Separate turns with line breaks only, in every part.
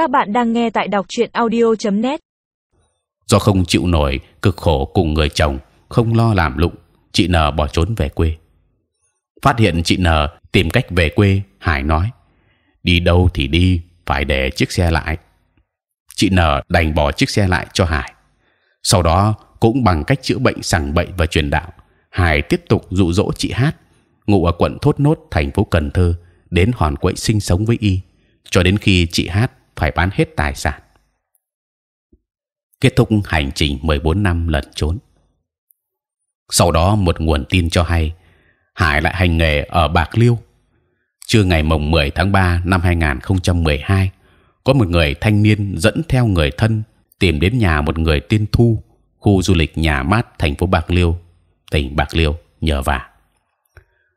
Các bạn đang nghe tại đọc truyện audio.net.
Do không chịu nổi cực khổ cùng người chồng, không lo làm lụng, chị N bỏ trốn về quê. Phát hiện chị N tìm cách về quê, Hải nói: đi đâu thì đi, phải để chiếc xe lại. Chị N đành bỏ chiếc xe lại cho Hải. Sau đó cũng bằng cách chữa bệnh sằng bệnh và truyền đạo, Hải tiếp tục dụ dỗ chị Hát, ngụ ở quận Thốt Nốt, thành phố Cần Thơ, đến Hòn Quậy sinh sống với y, cho đến khi chị Hát phải bán hết tài sản. Kết thúc hành trình 14 năm lẩn trốn. Sau đó một nguồn tin cho hay Hải lại hành nghề ở Bạc Liêu. Trưa ngày mồng 10 tháng 3 năm 2012, có một người thanh niên dẫn theo người thân tìm đến nhà một người tên Thu, khu du lịch nhà mát thành phố Bạc Liêu, tỉnh Bạc Liêu nhờ vả.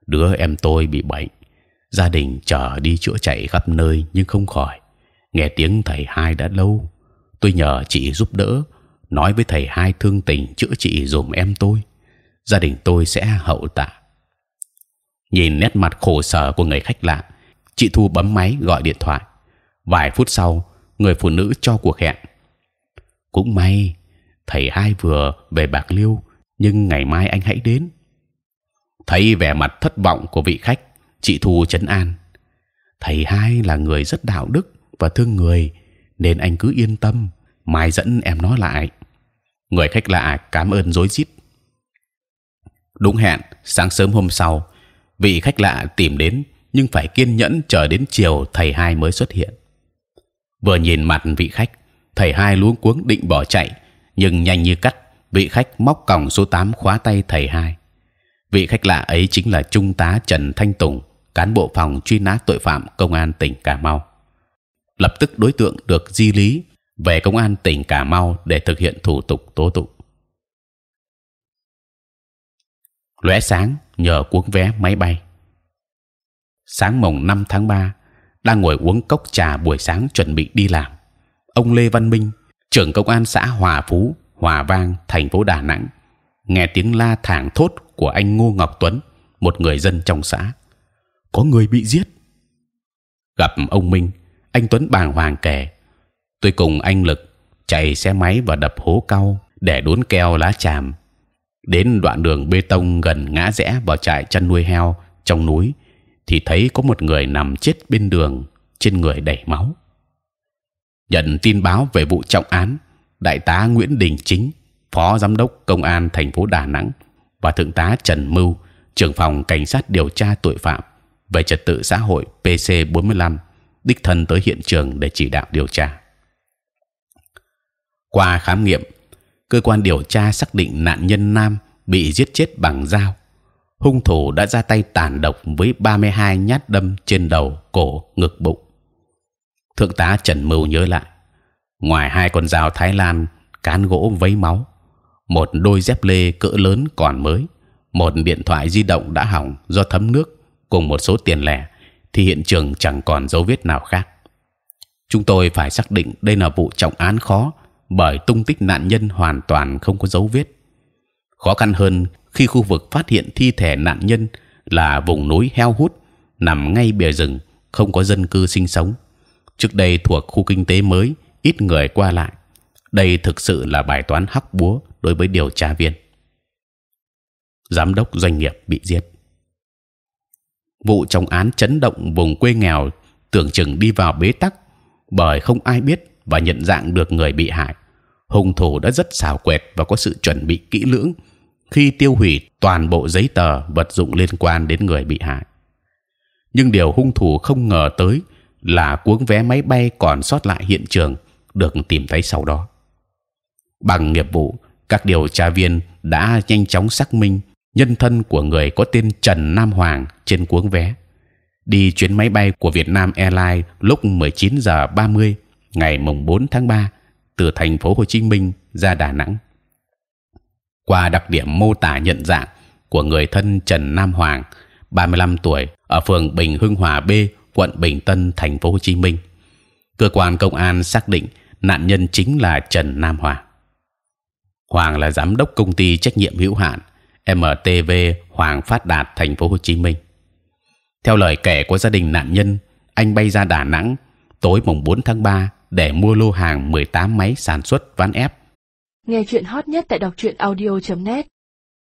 Đứa em tôi bị bệnh, gia đình chở đi chữa chạy khắp nơi nhưng không khỏi. Nghe tiếng thầy hai đã lâu, tôi nhờ chị giúp đỡ, nói với thầy hai thương tình chữa trị dùm em tôi. Gia đình tôi sẽ hậu tạ. Nhìn nét mặt khổ sở của người khách lạ, chị Thu bấm máy gọi điện thoại. Vài phút sau, người phụ nữ cho cuộc hẹn. Cũng may, thầy hai vừa về bạc liêu, nhưng ngày mai anh hãy đến. Thấy vẻ mặt thất vọng của vị khách, chị Thu chấn an. Thầy hai là người rất đạo đức và thương người, nên anh cứ yên tâm. Mai dẫn em nó lại. Người khách lạ cảm ơn rối rít. Đúng hẹn, sáng sớm hôm sau, vị khách lạ tìm đến, nhưng phải kiên nhẫn chờ đến chiều thầy hai mới xuất hiện. Vừa nhìn mặt vị khách, thầy hai luống cuống định bỏ chạy, nhưng nhanh như cắt, vị khách móc còng số 8 khóa tay thầy hai. Vị khách lạ ấy chính là trung tá Trần Thanh Tùng, cán bộ phòng truy nã tội phạm công an tỉnh Cà Mau. Lập tức đối tượng được di lý về công an tỉnh Cà Mau để thực hiện thủ tục tố tụng. lóe sáng nhờ cuốn vé máy bay. Sáng mồng 5 tháng 3 đang ngồi uống cốc trà buổi sáng chuẩn bị đi làm, ông Lê Văn Minh, trưởng công an xã Hòa Phú, Hòa Vang, thành phố Đà Nẵng, nghe tiếng la thảng thốt của anh Ngô Ngọc Tuấn, một người dân trong xã, có người bị giết. Gặp ông Minh, anh Tuấn bàng hoàng kể, tôi cùng anh Lực chạy xe máy và đập hố cau để đốn keo lá tràm. Đến đoạn đường bê tông gần ngã rẽ vào trại chăn nuôi heo trong núi thì thấy có một người nằm chết bên đường trên người đầy máu. Nhận tin báo về vụ trọng án đại tá Nguyễn Đình Chính phó giám đốc công an thành phố Đà Nẵng và thượng tá Trần Mưu trưởng phòng cảnh sát điều tra tội phạm về trật tự xã hội PC 45 đích thân tới hiện trường để chỉ đạo điều tra. Qua khám nghiệm, cơ quan điều tra xác định nạn nhân nam bị giết chết bằng dao. Hung thủ đã ra tay tàn độc với 32 nhát đâm trên đầu, cổ, ngực, bụng. Thượng tá Trần Mưu nhớ lại, ngoài hai con dao Thái Lan, cán gỗ vấy máu, một đôi dép lê cỡ lớn còn mới, một điện thoại di động đã hỏng do thấm nước, cùng một số tiền lẻ, thì hiện trường chẳng còn dấu vết nào khác. Chúng tôi phải xác định đây là vụ trọng án khó bởi tung tích nạn nhân hoàn toàn không có dấu vết. Khó khăn hơn khi khu vực phát hiện thi thể nạn nhân là vùng núi heo hút nằm ngay bìa rừng, không có dân cư sinh sống. Trước đây thuộc khu kinh tế mới, ít người qua lại. Đây thực sự là bài toán hóc búa đối với điều tra viên. Giám đốc doanh nghiệp bị giết. Vụ trọng án chấn động vùng quê nghèo tưởng chừng đi vào bế tắc bởi không ai biết và nhận dạng được người bị hại hung thủ đã rất xảo quyệt và có sự chuẩn bị kỹ lưỡng khi tiêu hủy toàn bộ giấy tờ vật dụng liên quan đến người bị hại. Nhưng điều hung thủ không ngờ tới là cuốn vé máy bay còn sót lại hiện trường được tìm thấy sau đó. Bằng nghiệp vụ, các điều tra viên đã nhanh chóng xác minh nhân thân của người có tên Trần Nam Hoàng trên cuốn vé. Đi chuyến máy bay của Vietnam Airlines lúc 19 giờ 30 ngày mùng 4 tháng 3 từ thành phố Hồ Chí Minh ra Đà Nẵng. Qua đặc điểm mô tả nhận dạng của người thân Trần Nam Hoàng, 35 tuổi, ở phường Bình Hưng Hòa B, quận Bình Tân, thành phố Hồ Chí Minh, cơ quan công an xác định nạn nhân chính là Trần Nam Hoàng. Hoàng là giám đốc công ty trách nhiệm hữu hạn MTV Hoàng Phát Đạt, thành phố Hồ Chí Minh. Theo lời kể của gia đình nạn nhân, anh bay ra Đà Nẵng tối mùng 4 tháng 3 để mua lô hàng 18 máy sản xuất ván ép.
Nghe chuyện hot nhất tại đọc truyện audio.net